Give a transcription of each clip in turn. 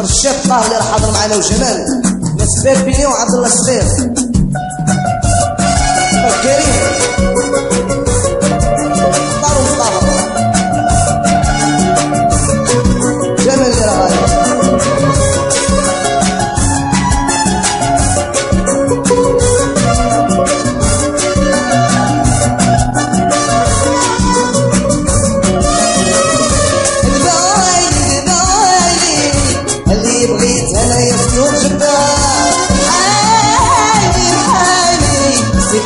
اخر الشاب طاهر اللي راه حاضر معنا وجمال. نسبير بيني وعبد الله السبير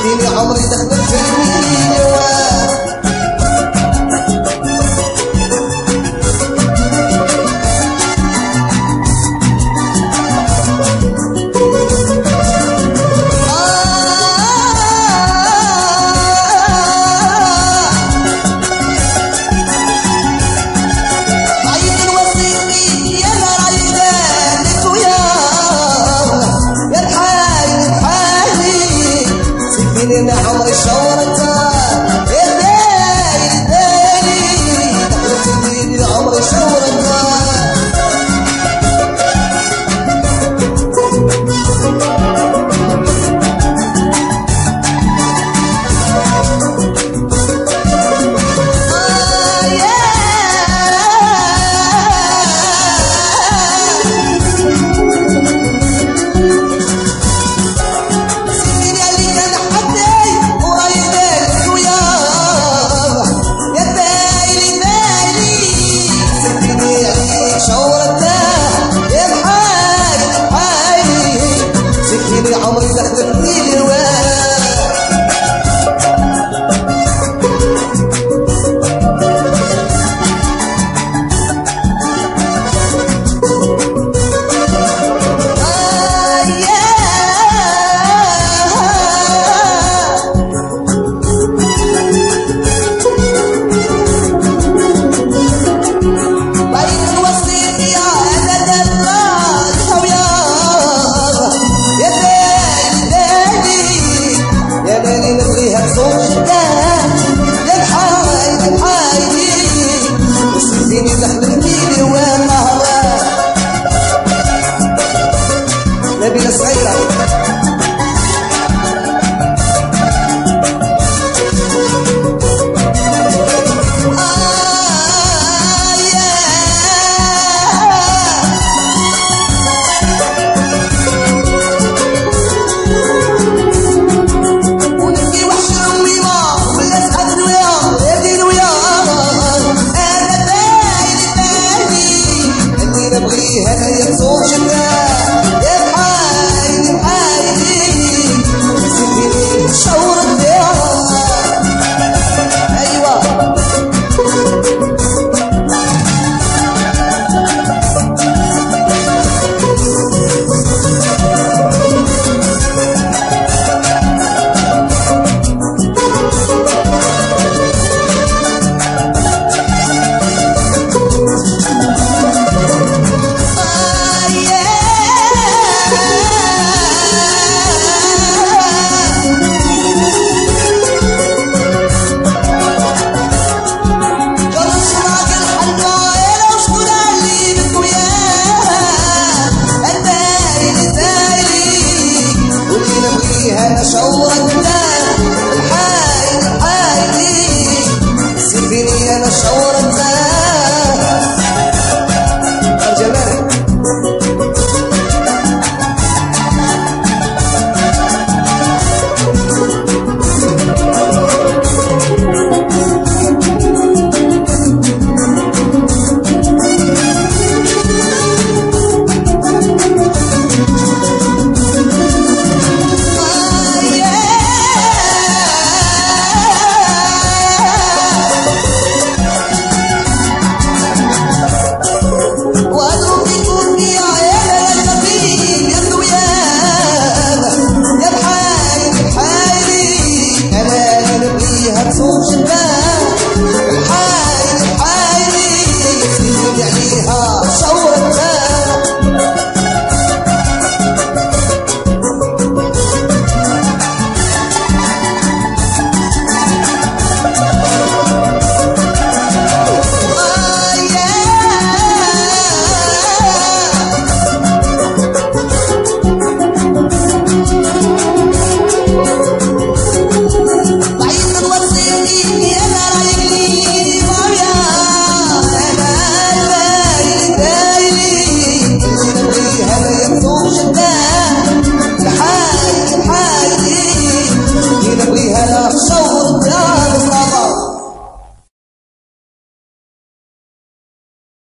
اديني عمري دخلت في المليون like the bleeding they be say that. tienes 从现在